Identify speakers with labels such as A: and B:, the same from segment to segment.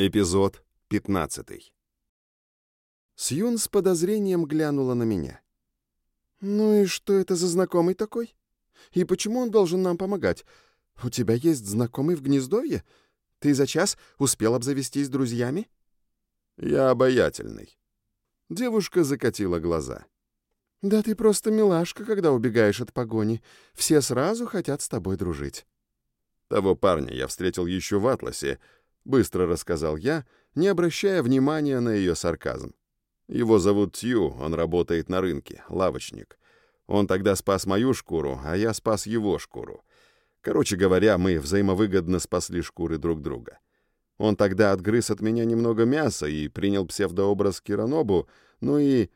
A: Эпизод 15 Сьюн с подозрением глянула на меня. «Ну и что это за знакомый такой? И почему он должен нам помогать? У тебя есть знакомый в гнездовье? Ты за час успел обзавестись друзьями?»
B: «Я обаятельный». Девушка закатила глаза.
A: «Да ты просто милашка, когда убегаешь от погони. Все сразу хотят с тобой дружить».
B: Того парня я встретил еще в Атласе, быстро рассказал я, не обращая внимания на ее сарказм. Его зовут Тью, он работает на рынке, лавочник. Он тогда спас мою шкуру, а я спас его шкуру. Короче говоря, мы взаимовыгодно спасли шкуры друг друга. Он тогда отгрыз от меня немного мяса и принял псевдообраз Киранобу, ну и...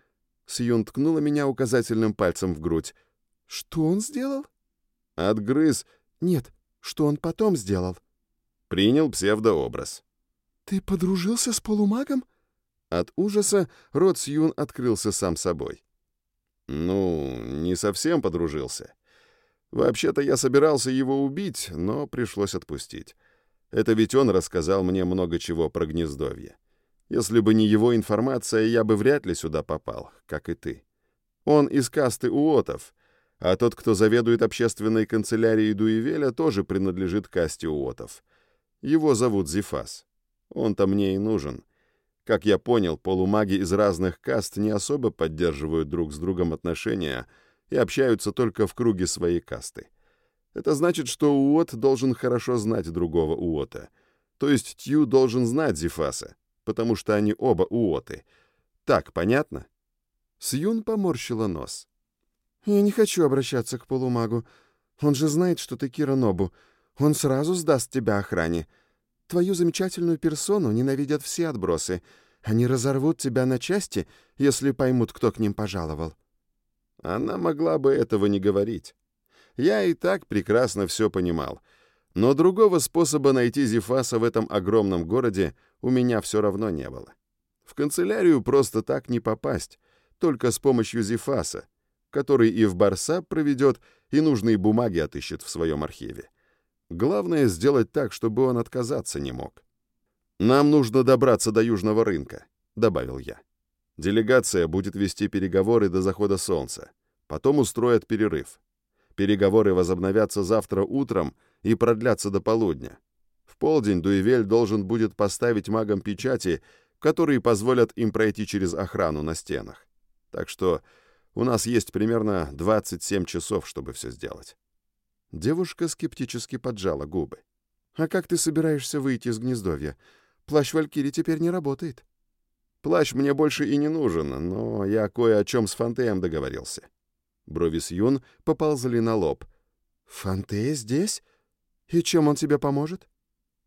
B: Сьюн ткнула меня указательным пальцем в грудь. «Что он сделал?» «Отгрыз...»
A: «Нет, что он потом сделал?»
B: Принял псевдообраз.
A: «Ты подружился с полумагом?»
B: От ужаса рот Сьюн открылся сам собой. «Ну, не совсем подружился. Вообще-то я собирался его убить, но пришлось отпустить. Это ведь он рассказал мне много чего про гнездовье. Если бы не его информация, я бы вряд ли сюда попал, как и ты. Он из касты уотов, а тот, кто заведует общественной канцелярией Дуевеля, тоже принадлежит касте уотов. Его зовут Зифас. Он-то мне и нужен. Как я понял, полумаги из разных каст не особо поддерживают друг с другом отношения и общаются только в круге своей касты. Это значит, что Уот должен хорошо знать другого Уота. То есть Тью должен знать Зифаса, потому что они оба Уоты. Так, понятно? Сьюн поморщила нос.
A: «Я не хочу обращаться к полумагу. Он же знает, что ты Кира Нобу. Он сразу сдаст тебя охране. Твою замечательную персону ненавидят все отбросы. Они разорвут тебя на части, если поймут, кто к ним пожаловал».
B: Она могла бы этого не говорить. Я и так прекрасно все понимал. Но другого способа найти Зефаса в этом огромном городе у меня все равно не было. В канцелярию просто так не попасть, только с помощью Зефаса, который и в Барса проведет, и нужные бумаги отыщет в своем архиве. Главное сделать так, чтобы он отказаться не мог. «Нам нужно добраться до Южного рынка», — добавил я. «Делегация будет вести переговоры до захода солнца. Потом устроят перерыв. Переговоры возобновятся завтра утром и продлятся до полудня. В полдень Дуевель должен будет поставить магам печати, которые позволят им пройти через охрану на стенах. Так что у нас есть примерно 27 часов, чтобы все сделать. Девушка скептически поджала губы. «А как ты собираешься выйти из гнездовья? Плащ Валькири теперь не работает». «Плащ мне больше и не нужен, но я кое о чем с Фантеем договорился». Брови Сьюн поползли на лоб.
A: «Фантея здесь? И чем он тебе поможет?»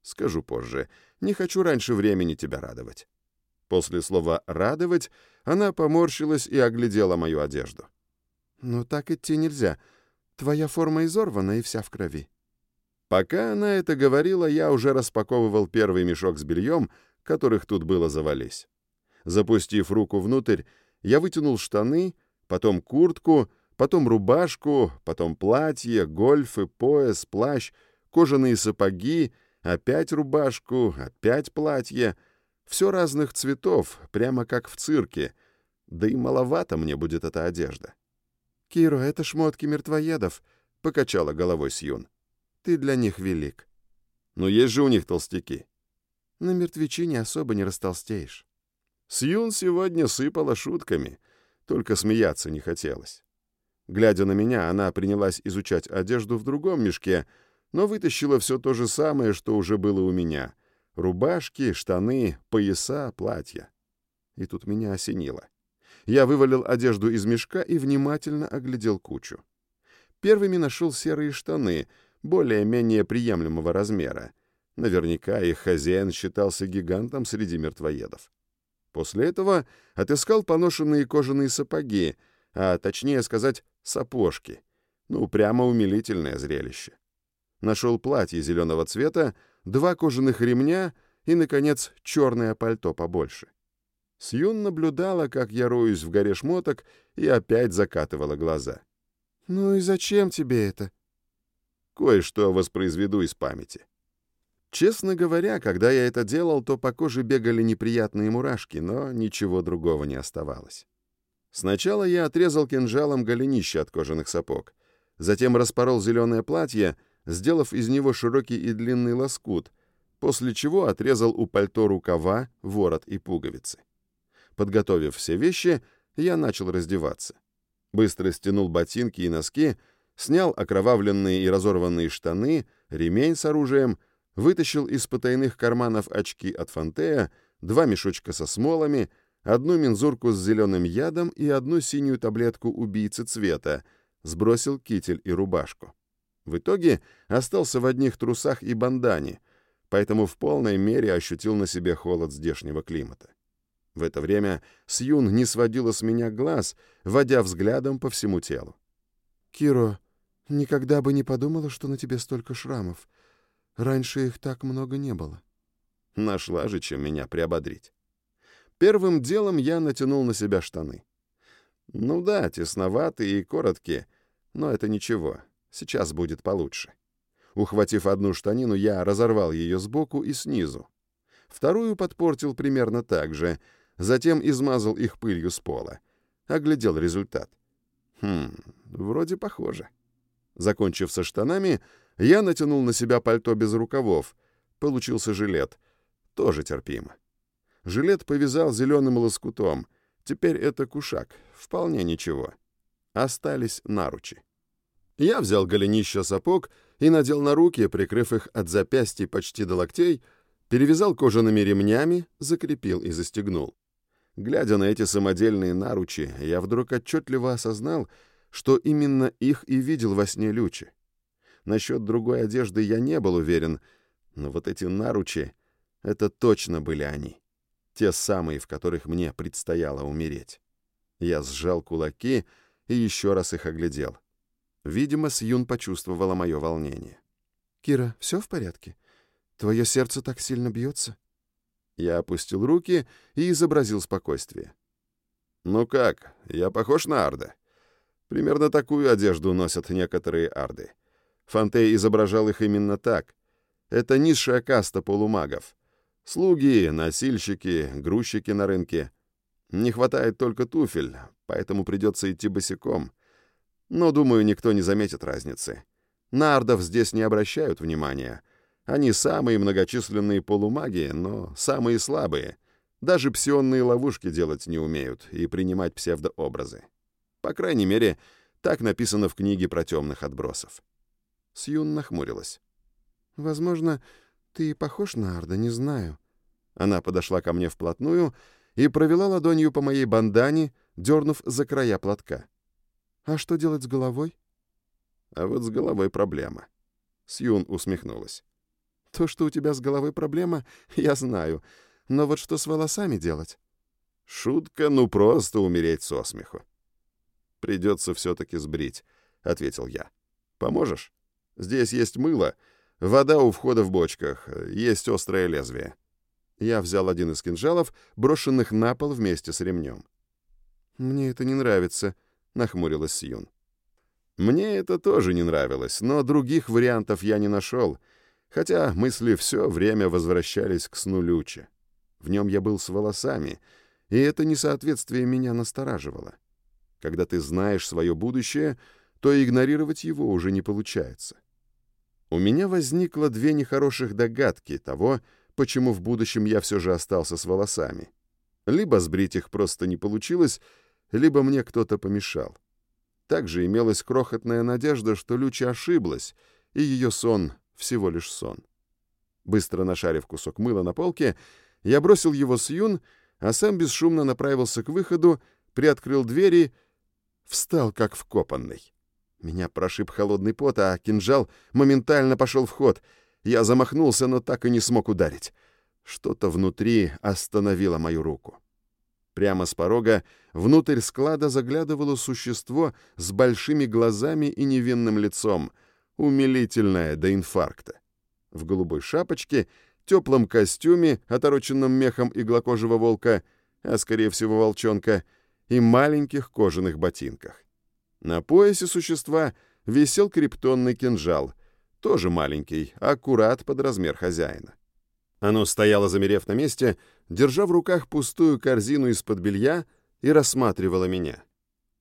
B: «Скажу позже. Не хочу раньше времени тебя радовать». После слова «радовать» она поморщилась и оглядела мою одежду.
A: «Ну так идти нельзя. Твоя форма изорвана и вся в крови».
B: Пока она это говорила, я уже распаковывал первый мешок с бельем, которых тут было завались. Запустив руку внутрь, я вытянул штаны, потом куртку, потом рубашку, потом платье, гольфы, пояс, плащ, кожаные сапоги, опять рубашку, опять платье. Все разных цветов, прямо как в цирке. Да и маловато мне будет эта одежда.
A: «Киро, это шмотки мертвоедов», — покачала головой Сьюн. «Ты для них велик».
B: «Но есть же у них толстяки».
A: «На мертвечине особо не растолстеешь».
B: Сьюн сегодня сыпала шутками, только смеяться не хотелось. Глядя на меня, она принялась изучать одежду в другом мешке, но вытащила все то же самое, что уже было у меня. Рубашки, штаны, пояса, платья. И тут меня осенило. Я вывалил одежду из мешка и внимательно оглядел кучу. Первыми нашел серые штаны, более-менее приемлемого размера. Наверняка их хозяин считался гигантом среди мертвоедов. После этого отыскал поношенные кожаные сапоги, а точнее сказать, сапожки. Ну, прямо умилительное зрелище. Нашел платье зеленого цвета, два кожаных ремня и, наконец, черное пальто побольше. Сьюн наблюдала, как я роюсь в горе шмоток, и опять закатывала глаза.
A: «Ну и зачем тебе это?»
B: «Кое-что воспроизведу из памяти». Честно говоря, когда я это делал, то по коже бегали неприятные мурашки, но ничего другого не оставалось. Сначала я отрезал кинжалом голенище от кожаных сапог, затем распорол зеленое платье, сделав из него широкий и длинный лоскут, после чего отрезал у пальто рукава, ворот и пуговицы. Подготовив все вещи, я начал раздеваться. Быстро стянул ботинки и носки, снял окровавленные и разорванные штаны, ремень с оружием, вытащил из потайных карманов очки от Фантея, два мешочка со смолами, одну мензурку с зеленым ядом и одну синюю таблетку убийцы цвета, сбросил китель и рубашку. В итоге остался в одних трусах и бандане, поэтому в полной мере ощутил на себе холод здешнего климата. В это время Сьюн не сводила с меня глаз, водя взглядом по всему телу.
A: «Киро, никогда бы не подумала, что на тебе столько шрамов. Раньше их так много не было».
B: Нашла же, чем меня приободрить. Первым делом я натянул на себя штаны. Ну да, тесноватые и короткие, но это ничего, сейчас будет получше. Ухватив одну штанину, я разорвал ее сбоку и снизу. Вторую подпортил примерно так же, затем измазал их пылью с пола. Оглядел результат. Хм, вроде похоже. Закончив со штанами, я натянул на себя пальто без рукавов. Получился жилет. Тоже терпимо. Жилет повязал зеленым лоскутом. Теперь это кушак. Вполне ничего. Остались наручи. Я взял голенище сапог и надел на руки, прикрыв их от запястья почти до локтей, перевязал кожаными ремнями, закрепил и застегнул. Глядя на эти самодельные наручи, я вдруг отчетливо осознал, что именно их и видел во сне Лючи. Насчет другой одежды я не был уверен, но вот эти наручи — это точно были они. Те самые, в которых мне предстояло умереть. Я сжал кулаки и еще раз их оглядел. Видимо, Сьюн почувствовала мое волнение.
A: «Кира, все в порядке? Твое сердце так сильно бьется?»
B: Я опустил руки и изобразил спокойствие. «Ну как, я похож на Арда?» Примерно такую одежду носят некоторые арды. Фантей изображал их именно так. Это низшая каста полумагов. Слуги, носильщики, грузчики на рынке. Не хватает только туфель, поэтому придется идти босиком. Но, думаю, никто не заметит разницы. На ардов здесь не обращают внимания. Они самые многочисленные полумаги, но самые слабые. Даже псионные ловушки делать не умеют и принимать псевдообразы. По крайней мере, так написано в книге про темных отбросов. Сьюн нахмурилась.
A: «Возможно, ты похож на Арда, не знаю».
B: Она подошла ко мне вплотную и провела ладонью по моей бандане, дернув за края платка.
A: «А что делать с головой?»
B: «А вот с головой проблема». Сьюн усмехнулась.
A: «То, что у тебя с головой проблема, я знаю. Но вот что с волосами делать?»
B: «Шутка, ну просто умереть со смеху». «Придется все-таки сбрить», — ответил я. «Поможешь? Здесь есть мыло, вода у входа в бочках, есть острое лезвие». Я взял один из кинжалов, брошенных на пол вместе с ремнем.
A: «Мне это не нравится», — нахмурилась Сьюн.
B: Мне это тоже не нравилось, но других вариантов я не нашел, хотя мысли все время возвращались к сну Люча. В нем я был с волосами, и это несоответствие меня настораживало. Когда ты знаешь свое будущее, то игнорировать его уже не получается. У меня возникло две нехороших догадки того, почему в будущем я все же остался с волосами. Либо сбрить их просто не получилось, либо мне кто-то помешал. Также имелась крохотная надежда, что Люча ошиблась, и ее сон всего лишь сон. Быстро нашарив кусок мыла на полке, я бросил его с юн, а сам бесшумно направился к выходу, приоткрыл двери встал как вкопанный. Меня прошиб холодный пот, а кинжал моментально пошел в ход. Я замахнулся, но так и не смог ударить. Что-то внутри остановило мою руку. Прямо с порога внутрь склада заглядывало существо с большими глазами и невинным лицом, умилительное до инфаркта. В голубой шапочке, теплом костюме, отороченном мехом иглокожего волка, а скорее всего волчонка — и маленьких кожаных ботинках. На поясе существа висел криптонный кинжал, тоже маленький, аккурат под размер хозяина. Оно стояло, замерев на месте, держа в руках пустую корзину из-под белья и рассматривало меня.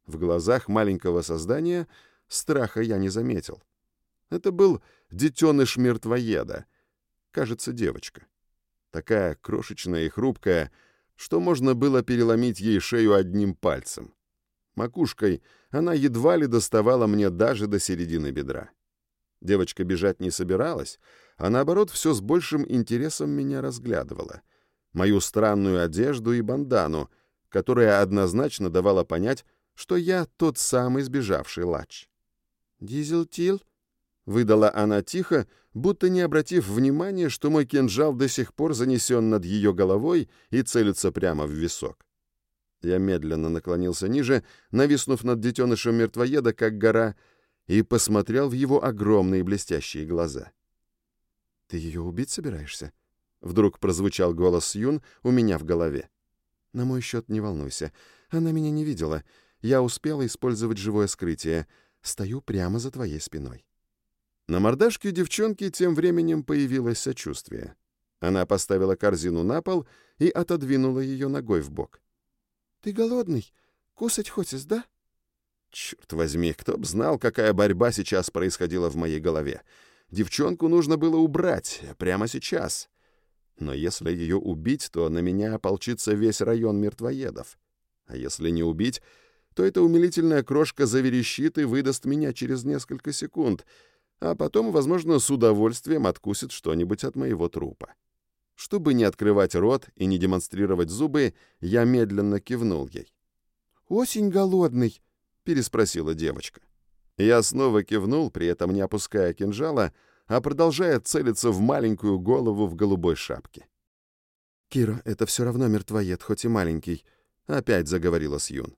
B: В глазах маленького создания страха я не заметил. Это был детеныш мертвоеда, кажется, девочка. Такая крошечная и хрупкая, что можно было переломить ей шею одним пальцем. Макушкой она едва ли доставала мне даже до середины бедра. Девочка бежать не собиралась, а наоборот все с большим интересом меня разглядывала. Мою странную одежду и бандану, которая однозначно давала понять, что я тот самый сбежавший лач.
A: «Дизелтил?»
B: — выдала она тихо, будто не обратив внимания, что мой кинжал до сих пор занесен над ее головой и целится прямо в висок. Я медленно наклонился ниже, нависнув над детенышем мертвоеда, как гора, и посмотрел в его огромные блестящие глаза.
A: «Ты ее убить собираешься?»
B: Вдруг прозвучал голос Юн у меня в голове.
A: «На мой счет не волнуйся. Она меня не видела. Я успела использовать живое скрытие. Стою прямо за твоей спиной».
B: На мордашке девчонки тем временем появилось сочувствие. Она поставила корзину на пол и отодвинула ее ногой в бок.
A: «Ты голодный? Кусать хочешь, да?»
B: Черт возьми, кто б знал, какая борьба сейчас происходила в моей голове. Девчонку нужно было убрать прямо сейчас. Но если ее убить, то на меня ополчится весь район мертвоедов. А если не убить, то эта умилительная крошка заверещит и выдаст меня через несколько секунд, а потом, возможно, с удовольствием откусит что-нибудь от моего трупа. Чтобы не открывать рот и не демонстрировать зубы, я медленно кивнул ей.
A: «Осень голодный»,
B: переспросила девочка. Я снова кивнул, при этом не опуская кинжала, а продолжая целиться в маленькую голову в голубой шапке.
A: «Кира, это все равно мертвоед, хоть и маленький», — опять заговорила Сьюн.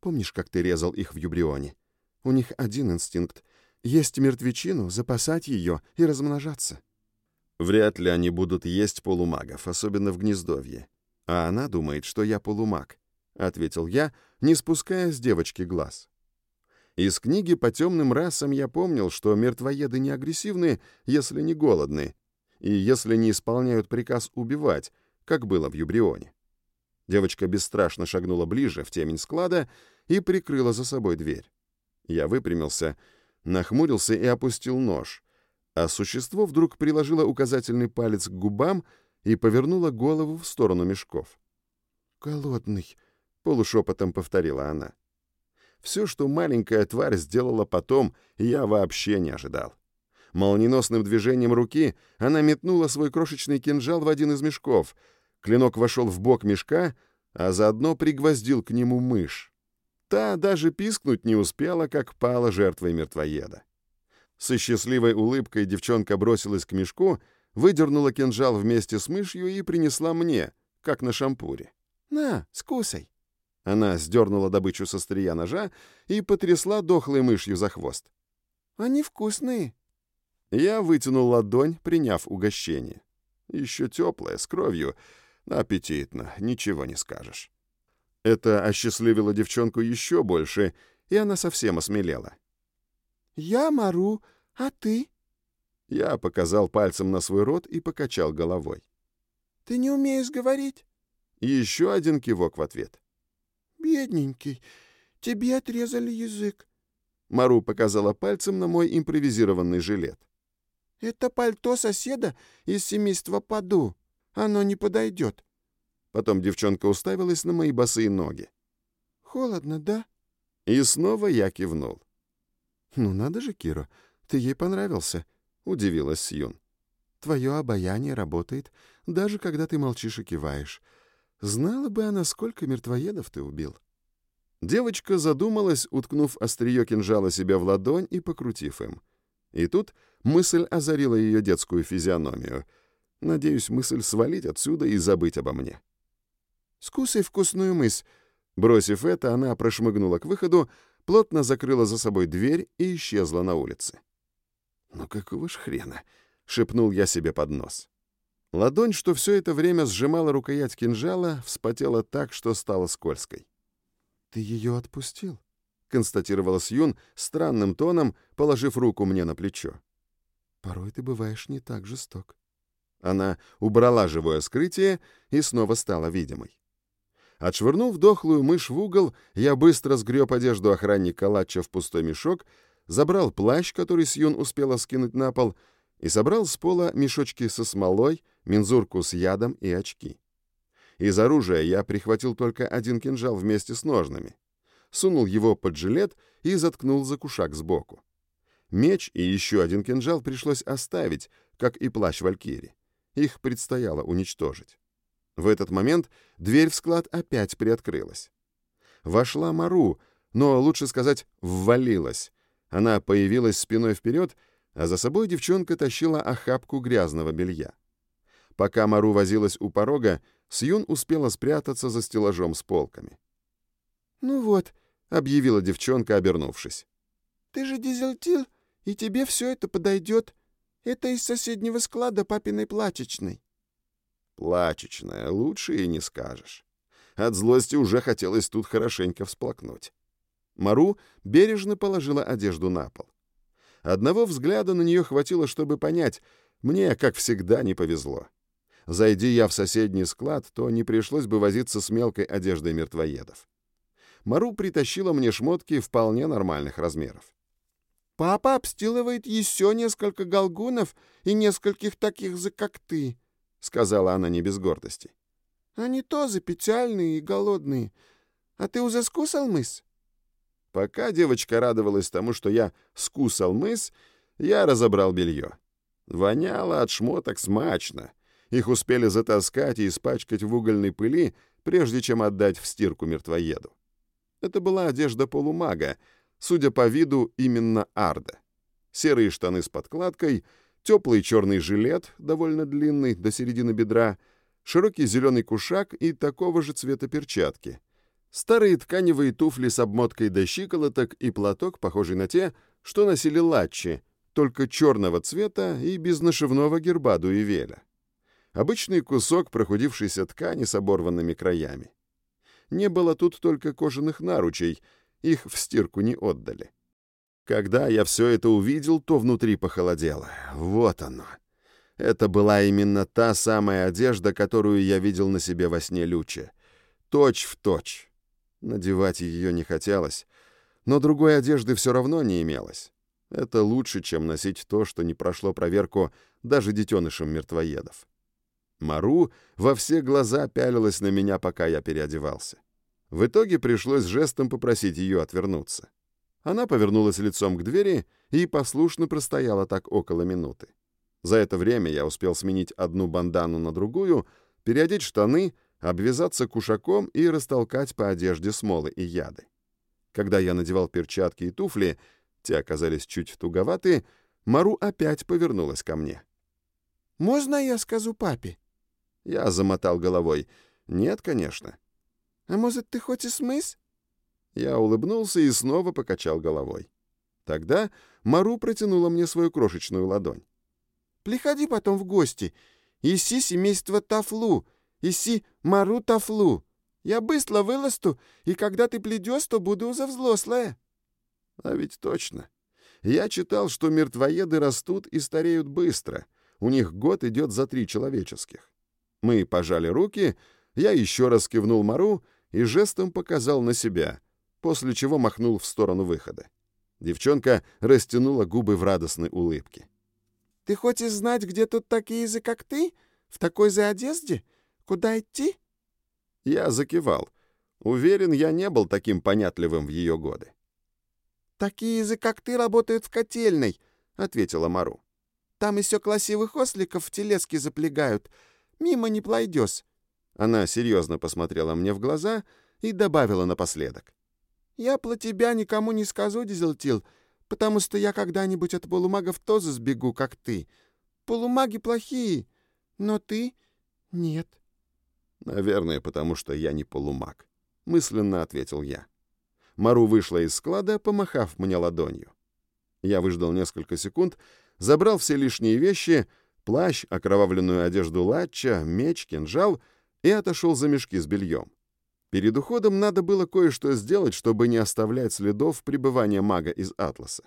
A: «Помнишь, как ты резал их в Юбрионе? У них один инстинкт — есть мертвечину, запасать ее и размножаться».
B: «Вряд ли они будут есть полумагов, особенно в гнездовье. А она думает, что я полумаг. — ответил я, не спуская с девочки глаз. Из книги по темным расам я помнил, что мертвоеды не агрессивны, если не голодны, и если не исполняют приказ убивать, как было в Юбрионе. Девочка бесстрашно шагнула ближе в темень склада и прикрыла за собой дверь. Я выпрямился, нахмурился и опустил нож, а существо вдруг приложило указательный палец к губам и повернуло голову в сторону мешков.
A: «Голодный», —
B: полушепотом повторила она. Все, что маленькая тварь сделала потом, я вообще не ожидал. Молниеносным движением руки она метнула свой крошечный кинжал в один из мешков. Клинок вошел в бок мешка, а заодно пригвоздил к нему мышь. Та даже пискнуть не успела, как пала жертвой мертвоеда. Со счастливой улыбкой девчонка бросилась к мешку, выдернула кинжал вместе с мышью и принесла мне, как на шампуре.
A: «На, скусай!»
B: Она сдернула добычу со стрия ножа и потрясла дохлой мышью за хвост.
A: «Они вкусные».
B: Я вытянул ладонь, приняв угощение. Еще теплое, с кровью. Аппетитно, ничего не скажешь. Это осчастливило девчонку еще больше, и она совсем осмелела.
A: «Я Мару, а ты?»
B: Я показал пальцем на свой рот и покачал головой.
A: «Ты не умеешь говорить?»
B: Еще один кивок в ответ.
A: «Бедненький, тебе отрезали язык».
B: Мару показала пальцем на мой импровизированный жилет.
A: «Это пальто соседа из семейства Паду. Оно не подойдет».
B: Потом девчонка уставилась на мои босые ноги.
A: «Холодно, да?»
B: И снова я кивнул.
A: «Ну надо же, Кира, ты ей понравился», — удивилась Сьюн. «Твое обаяние работает, даже когда ты молчишь и киваешь. Знала бы она, сколько мертвоедов ты убил.
B: Девочка задумалась, уткнув острие кинжала себя в ладонь и покрутив им. И тут мысль озарила ее детскую физиономию. Надеюсь, мысль свалить отсюда и забыть обо мне.
A: «Скусай вкусную мысь!»
B: Бросив это, она прошмыгнула к выходу, плотно закрыла за собой дверь и исчезла на улице. «Ну какого ж хрена?» — шепнул я себе под нос. Ладонь, что все это время сжимала рукоять кинжала, вспотела так, что стала скользкой.
A: «Ты ее отпустил?»
B: — констатировала Сьюн странным тоном, положив руку мне на плечо.
A: Порой ты бываешь не так жесток.
B: Она убрала живое скрытие и снова стала видимой. Отшвырнув дохлую мышь в угол, я быстро сгреб одежду охранника Латча в пустой мешок, забрал плащ, который Сьюн успела скинуть на пол, и собрал с пола мешочки со смолой, мензурку с ядом и очки. Из оружия я прихватил только один кинжал вместе с ножнами. Сунул его под жилет и заткнул за кушак сбоку. Меч и еще один кинжал пришлось оставить, как и плащ Валькири. Их предстояло уничтожить. В этот момент дверь в склад опять приоткрылась. Вошла Мару, но, лучше сказать, ввалилась. Она появилась спиной вперед, а за собой девчонка тащила охапку грязного белья. Пока Мару возилась у порога, Сьюн успела спрятаться за стеллажом с полками.
A: «Ну вот», — объявила девчонка, обернувшись.
C: «Ты же дизельтил, и тебе все это подойдет. Это из соседнего склада папиной плачечной».
B: Плачечная, лучше и не скажешь. От злости уже хотелось тут хорошенько всплакнуть. Мару бережно положила одежду на пол. Одного взгляда на нее хватило, чтобы понять, мне, как всегда, не повезло. Зайди я в соседний склад, то не пришлось бы возиться с мелкой одеждой мертвоедов. Мару притащила мне шмотки вполне нормальных размеров.
C: «Папа обстилывает еще несколько галгунов и нескольких таких же, как ты», —
B: сказала она не без гордости.
C: «Они тоже печальные и голодные. А ты уже скусал мыс?»
B: Пока девочка радовалась тому, что я скусал мыс, я разобрал белье. Воняло от шмоток смачно. Их успели затаскать и испачкать в угольной пыли, прежде чем отдать в стирку мертвоеду. Это была одежда полумага, судя по виду, именно Арда. Серые штаны с подкладкой, теплый черный жилет, довольно длинный, до середины бедра, широкий зеленый кушак и такого же цвета перчатки. Старые тканевые туфли с обмоткой до щиколоток и платок, похожий на те, что носили латчи, только черного цвета и без нашивного герба дуевеля. Обычный кусок прохудившейся ткани с оборванными краями. Не было тут только кожаных наручей, их в стирку не отдали. Когда я все это увидел, то внутри похолодело. Вот оно. Это была именно та самая одежда, которую я видел на себе во сне Люче. Точь в точь. Надевать ее не хотелось, но другой одежды все равно не имелось. Это лучше, чем носить то, что не прошло проверку даже детенышам мертвоедов. Мару во все глаза пялилась на меня, пока я переодевался. В итоге пришлось жестом попросить ее отвернуться. Она повернулась лицом к двери и послушно простояла так около минуты. За это время я успел сменить одну бандану на другую, переодеть штаны, обвязаться кушаком и растолкать по одежде смолы и яды. Когда я надевал перчатки и туфли, те оказались чуть туговаты, Мару опять повернулась ко мне.
C: «Можно я скажу папе?»
B: Я замотал головой. «Нет, конечно».
C: «А может, ты хочешь мыс?»
B: Я улыбнулся и снова покачал головой. Тогда Мару протянула мне свою крошечную ладонь.
C: «Приходи потом в гости. Иси семейство Тафлу. Иси Мару Тафлу. Я быстро выласту, и когда ты пледешь, то буду уже взрослая».
B: А ведь точно. Я читал, что мертвоеды растут и стареют быстро. У них год идет за три человеческих. Мы пожали руки, я еще раз кивнул Мару и жестом показал на себя, после чего махнул в сторону выхода. Девчонка растянула губы в радостной улыбке.
C: «Ты хочешь знать, где тут такие же, как ты? В такой же одежде? Куда идти?»
B: Я закивал. Уверен, я не был таким понятливым в ее годы.
C: «Такие же, как ты, работают в котельной», — ответила Мару. «Там еще красивых осликов в телеске заплегают, Мимо не пройдешь».
B: Она серьезно посмотрела мне в глаза и добавила напоследок.
C: «Я про тебя никому не скажу, Дизелтил, потому что я когда-нибудь от полумагов тоже сбегу, как ты. Полумаги плохие, но ты — нет».
B: «Наверное, потому что я не полумаг», — мысленно ответил я. Мару вышла из склада, помахав мне ладонью. Я выждал несколько секунд, забрал все лишние вещи — плащ, окровавленную одежду латча, меч, кинжал и отошел за мешки с бельем. Перед уходом надо было кое-что сделать, чтобы не оставлять следов пребывания мага из Атласа.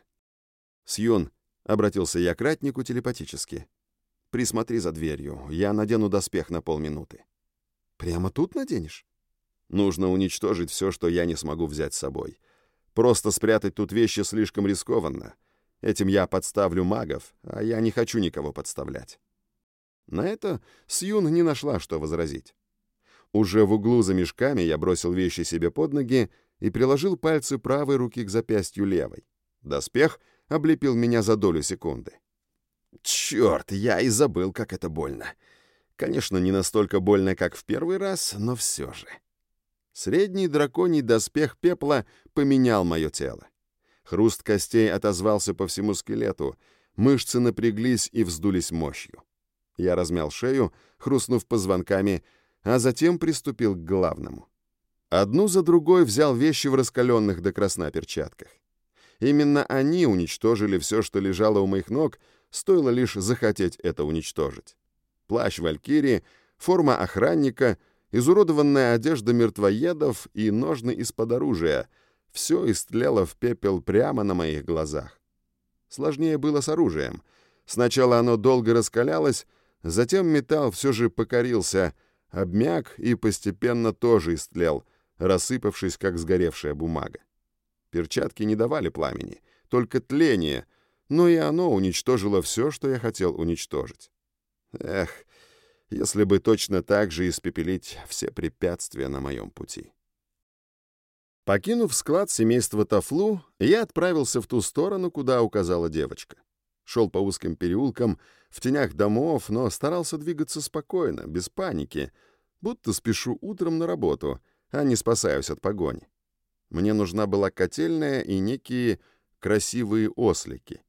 B: «Сьюн, Обратился я к ратнику телепатически. «Присмотри за дверью, я надену доспех на полминуты».
A: «Прямо тут наденешь?»
B: «Нужно уничтожить все, что я не смогу взять с собой. Просто спрятать тут вещи слишком рискованно. Этим я подставлю магов, а я не хочу никого подставлять». На это Сьюн не нашла, что возразить. Уже в углу за мешками я бросил вещи себе под ноги и приложил пальцы правой руки к запястью левой. Доспех облепил меня за долю секунды. Черт, я и забыл, как это больно. Конечно, не настолько больно, как в первый раз, но все же. Средний драконий доспех пепла поменял мое тело. Хруст костей отозвался по всему скелету, мышцы напряглись и вздулись мощью. Я размял шею, хрустнув позвонками, а затем приступил к главному. Одну за другой взял вещи в раскаленных до красна перчатках. Именно они уничтожили все, что лежало у моих ног, стоило лишь захотеть это уничтожить. Плащ валькирии, форма охранника, изуродованная одежда мертвоедов и ножны из-под оружия — все истлело в пепел прямо на моих глазах. Сложнее было с оружием. Сначала оно долго раскалялось, затем металл все же покорился, обмяк и постепенно тоже истлел, рассыпавшись, как сгоревшая бумага. Перчатки не давали пламени, только тление, но и оно уничтожило все, что я хотел уничтожить. Эх, если бы точно так же испепелить все препятствия на моем пути. Покинув склад семейства Тафлу, я отправился в ту сторону, куда указала девочка. Шел по узким переулкам, в тенях домов, но старался двигаться спокойно, без паники, будто спешу утром на работу, а не спасаюсь от погони. Мне нужна была котельная и некие красивые ослики.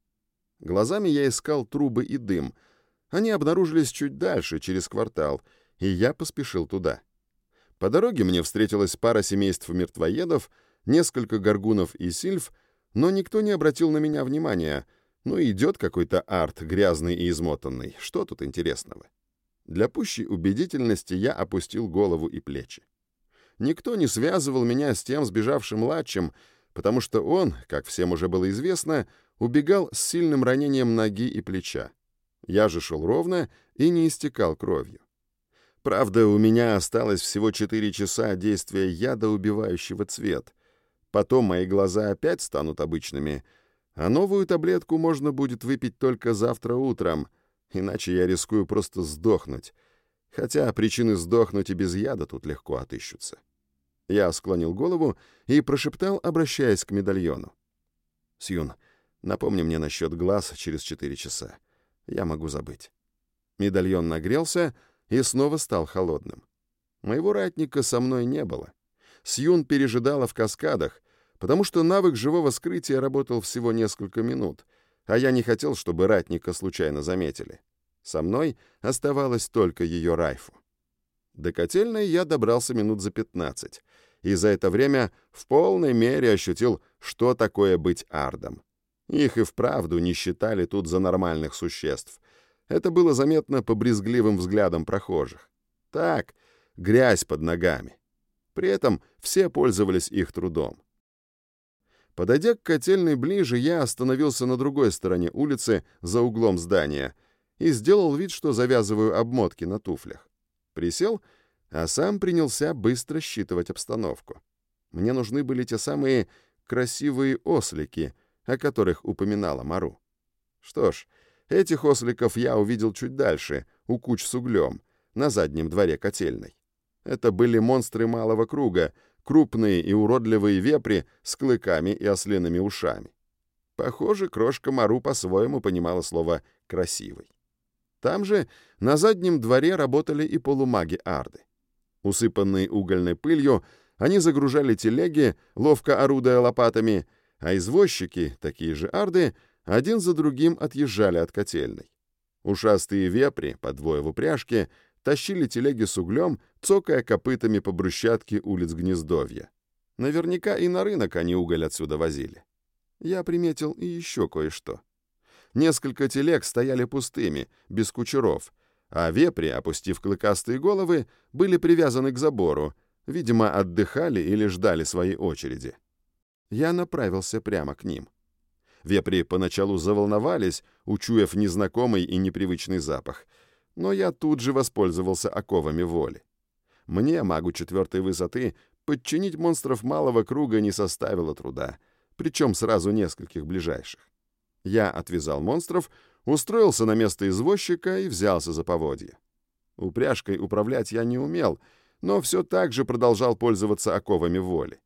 B: Глазами я искал трубы и дым. Они обнаружились чуть дальше, через квартал, и я поспешил туда. По дороге мне встретилась пара семейств мертвоедов, несколько горгунов и сильф, но никто не обратил на меня внимания. Ну, идет какой-то арт, грязный и измотанный. Что тут интересного? Для пущей убедительности я опустил голову и плечи. Никто не связывал меня с тем сбежавшим латчем, потому что он, как всем уже было известно, убегал с сильным ранением ноги и плеча. Я же шел ровно и не истекал кровью. Правда, у меня осталось всего 4 часа действия яда, убивающего цвет. Потом мои глаза опять станут обычными, а новую таблетку можно будет выпить только завтра утром, иначе я рискую просто сдохнуть. Хотя причины сдохнуть и без яда тут легко отыщутся. Я склонил голову и прошептал, обращаясь к медальону. «Сьюн, напомни мне насчет глаз через четыре часа. Я могу забыть». Медальон нагрелся и снова стал холодным. Моего ратника со мной не было. Сьюн пережидала в каскадах, потому что навык живого скрытия работал всего несколько минут, а я не хотел, чтобы ратника случайно заметили. Со мной оставалось только ее Райфу. До котельной я добрался минут за пятнадцать, и за это время в полной мере ощутил, что такое быть ардом. Их и вправду не считали тут за нормальных существ. Это было заметно по брезгливым взглядам прохожих. Так, грязь под ногами. При этом все пользовались их трудом. Подойдя к котельной ближе, я остановился на другой стороне улицы, за углом здания, и сделал вид, что завязываю обмотки на туфлях. Присел, а сам принялся быстро считывать обстановку. Мне нужны были те самые красивые ослики, о которых упоминала Мару. Что ж, этих осликов я увидел чуть дальше, у куч с углем, на заднем дворе котельной. Это были монстры малого круга, крупные и уродливые вепри с клыками и ослиными ушами. Похоже, крошка Мару по-своему понимала слово «красивый». Там же на заднем дворе работали и полумаги Арды. Усыпанные угольной пылью, они загружали телеги, ловко орудуя лопатами, а извозчики, такие же Арды, один за другим отъезжали от котельной. Ушастые вепри, по двое в упряжке, тащили телеги с углем, цокая копытами по брусчатке улиц Гнездовья. Наверняка и на рынок они уголь отсюда возили. Я приметил и еще кое-что. Несколько телег стояли пустыми, без кучеров, а вепри, опустив клыкастые головы, были привязаны к забору, видимо, отдыхали или ждали своей очереди. Я направился прямо к ним. Вепри поначалу заволновались, учуяв незнакомый и непривычный запах, но я тут же воспользовался оковами воли. Мне, магу четвертой высоты, подчинить монстров малого круга не составило труда, причем сразу нескольких ближайших. Я отвязал монстров, устроился на место извозчика и взялся за поводья. Упряжкой управлять я не умел, но все так же продолжал пользоваться оковами воли.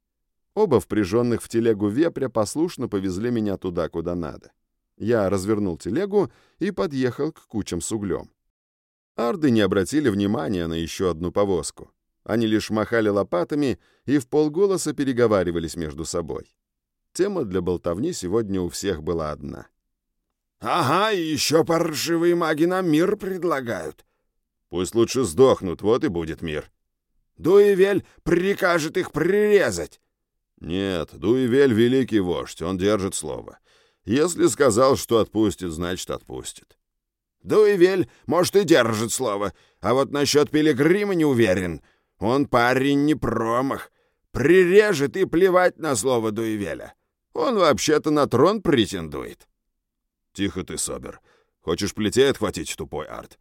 B: Оба впряженных в телегу вепря послушно повезли меня туда, куда надо. Я развернул телегу и подъехал к кучам с углем. Арды не обратили внимания на еще одну повозку. Они лишь махали лопатами и в полголоса переговаривались между собой. Тема для болтовни сегодня у всех была одна.
C: «Ага, и еще паршивые маги нам мир предлагают».
B: «Пусть лучше сдохнут, вот и будет мир».
C: «Дуэвель прикажет их прирезать».
B: «Нет, Дуевель — великий вождь, он держит слово. Если сказал, что отпустит, значит, отпустит».
C: «Дуевель, может, и держит слово, а вот насчет Пилигрима не уверен. Он парень не промах. Прирежет и плевать на слово Дуевеля. Он вообще-то на трон претендует».
B: «Тихо ты, Собер. Хочешь плетей отхватить, тупой арт?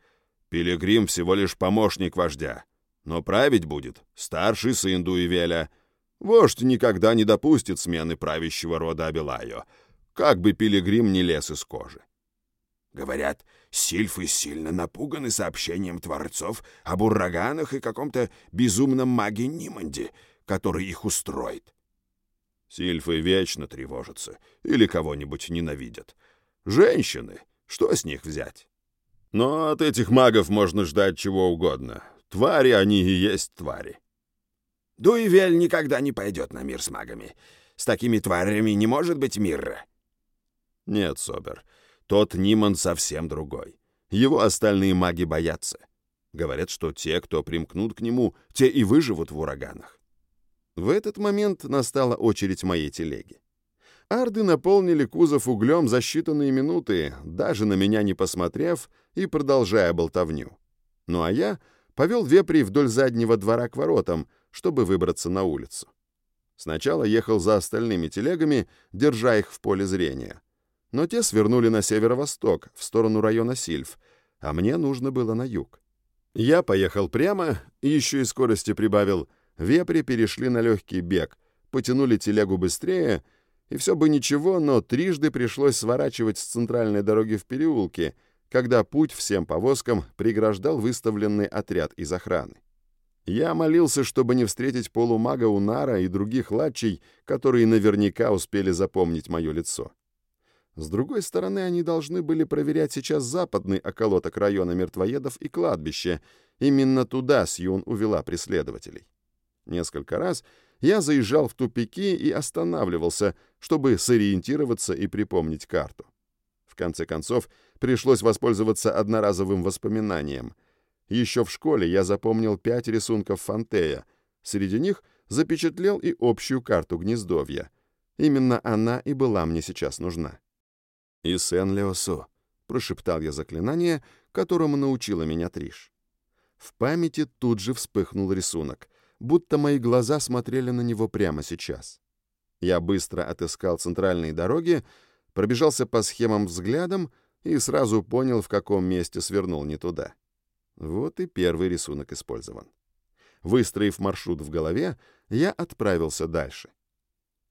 B: Пилигрим всего лишь помощник вождя. Но править будет старший сын Дуевеля». Вождь никогда не допустит смены правящего рода Абилайо, как бы пилигрим не лез из кожи.
C: Говорят, сильфы сильно напуганы сообщением творцов об ураганах и каком-то безумном маге Ниманде, который их устроит.
B: Сильфы вечно тревожатся или кого-нибудь ненавидят. Женщины, что с них взять? Но от этих магов можно ждать чего угодно. Твари они и есть твари.
C: Дуевель никогда не пойдет на мир с магами. С такими тварями не может быть мира.
B: Нет, Собер, тот Ниман совсем другой. Его остальные маги боятся. Говорят, что те, кто примкнут к нему, те и выживут в ураганах. В этот момент настала очередь моей телеги. Арды наполнили кузов углем за считанные минуты, даже на меня не посмотрев и продолжая болтовню. Ну а я повел вепри вдоль заднего двора к воротам, чтобы выбраться на улицу. Сначала ехал за остальными телегами, держа их в поле зрения. Но те свернули на северо-восток, в сторону района Сильф, а мне нужно было на юг. Я поехал прямо еще и скорости прибавил. Вепри перешли на легкий бег, потянули телегу быстрее, и все бы ничего, но трижды пришлось сворачивать с центральной дороги в переулке, когда путь всем повозкам преграждал выставленный отряд из охраны. Я молился, чтобы не встретить полумага Унара и других латчей, которые наверняка успели запомнить мое лицо. С другой стороны, они должны были проверять сейчас западный околоток района мертвоедов и кладбище. Именно туда Сьюн увела преследователей. Несколько раз я заезжал в тупики и останавливался, чтобы сориентироваться и припомнить карту. В конце концов, пришлось воспользоваться одноразовым воспоминанием — еще в школе я запомнил пять рисунков Фантея. Среди них запечатлел и общую карту гнездовья. Именно она и была мне сейчас нужна. «И Сен-Леосо», — прошептал я заклинание, которому научила меня Триш. В памяти тут же вспыхнул рисунок, будто мои глаза смотрели на него прямо сейчас. Я быстро отыскал центральные дороги, пробежался по схемам взглядом и сразу понял, в каком месте свернул не туда. Вот и первый рисунок использован. Выстроив маршрут в голове, я отправился дальше.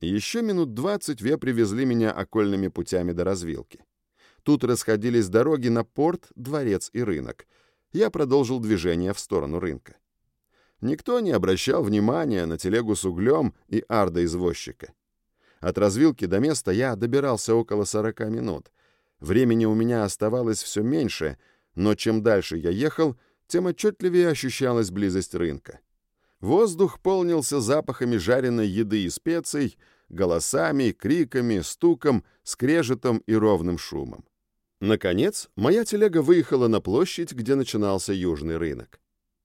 B: Еще минут двадцать ве привезли меня окольными путями до развилки. Тут расходились дороги на порт, дворец и рынок. Я продолжил движение в сторону рынка. Никто не обращал внимания на телегу с углем и арда извозчика. От развилки до места я добирался около 40 минут. Времени у меня оставалось все меньше — но чем дальше я ехал, тем отчетливее ощущалась близость рынка. Воздух полнился запахами жареной еды и специй, голосами, криками, стуком, скрежетом и ровным шумом. Наконец, моя телега выехала на площадь, где начинался южный рынок.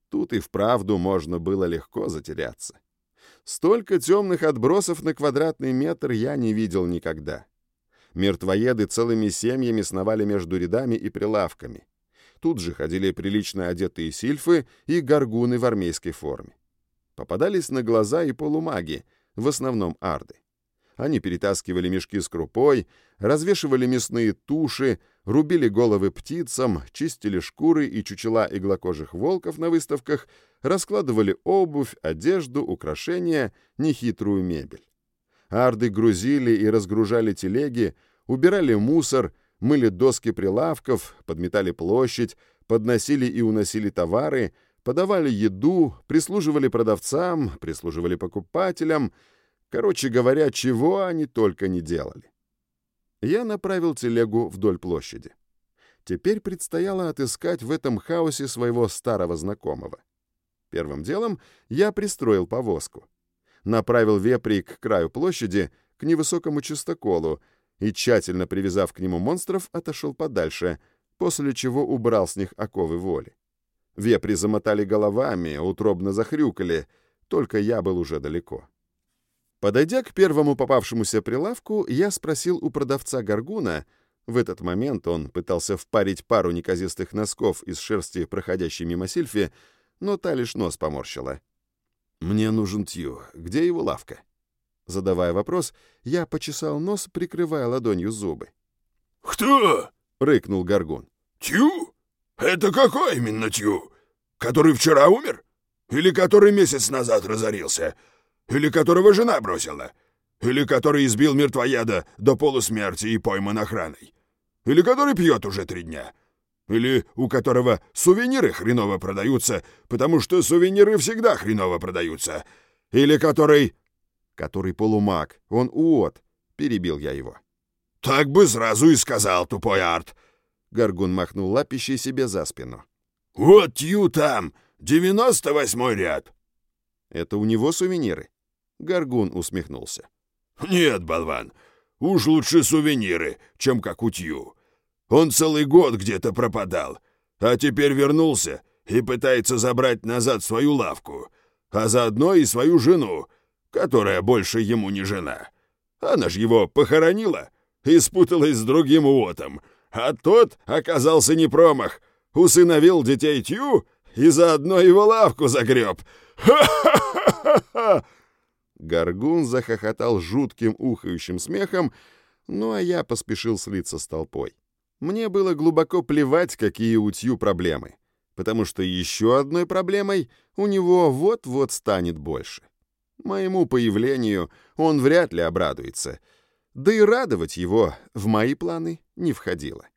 B: Тут и вправду можно было легко затеряться. Столько темных отбросов на квадратный метр я не видел никогда. Мертвоеды целыми семьями сновали между рядами и прилавками. Тут же ходили прилично одетые сильфы и горгуны в армейской форме. Попадались на глаза и полумаги, в основном арды. Они перетаскивали мешки с крупой, развешивали мясные туши, рубили головы птицам, чистили шкуры и чучела иглокожих волков на выставках, раскладывали обувь, одежду, украшения, нехитрую мебель. Арды грузили и разгружали телеги, убирали мусор, мыли доски прилавков, подметали площадь, подносили и уносили товары, подавали еду, прислуживали продавцам, прислуживали покупателям — Короче говоря, чего они только не делали. Я направил телегу вдоль площади. Теперь предстояло отыскать в этом хаосе своего старого знакомого. Первым делом я пристроил повозку. Направил вепри к краю площади, к невысокому чистоколу, и, тщательно привязав к нему монстров, отошел подальше, после чего убрал с них оковы воли. Вепри замотали головами, утробно захрюкали, только я был уже далеко. Подойдя к первому попавшемуся прилавку, я спросил у продавца горгуна, в этот момент он пытался впарить пару неказистых носков из шерсти проходящей мимо Сильфи, но та лишь нос поморщила. «Мне нужен Тью. Где его лавка?» Задавая вопрос, я почесал нос, прикрывая ладонью зубы.
C: «Кто?»
B: — рыкнул Горгун.
C: «Тью? Это какой именно Тью? Который вчера умер? Или который месяц назад разорился? Или которого жена бросила? Или который избил мертвоеда до полусмерти и пойман охраной? Или который пьет уже три дня? Или у которого сувениры хреново продаются, потому что сувениры всегда хреново продаются? Или который...
B: Который полумаг, он уот, перебил я его.
C: Так бы сразу и сказал, тупой арт.
B: Гаргун махнул лапищей себе за спину.
C: Вот Тью там, девяносто восьмой ряд.
B: Это у него сувениры? Гаргун усмехнулся.
C: «Нет, болван, уж лучше сувениры, чем как утью. Он целый год где-то пропадал, а теперь вернулся и пытается забрать назад свою лавку, а заодно и свою жену, которая больше ему не жена. Она ж его похоронила и спуталась с другим уотом, а тот оказался не промах, усыновил детей Тью и заодно его лавку загреб. Ха-ха-ха-ха!
B: Гаргун захохотал жутким ухающим смехом, ну а я поспешил слиться с толпой. Мне было глубоко плевать, какие у Тью проблемы, потому что еще одной проблемой у него вот-вот станет больше. Моему появлению он вряд ли обрадуется, да и радовать его в мои планы не входило.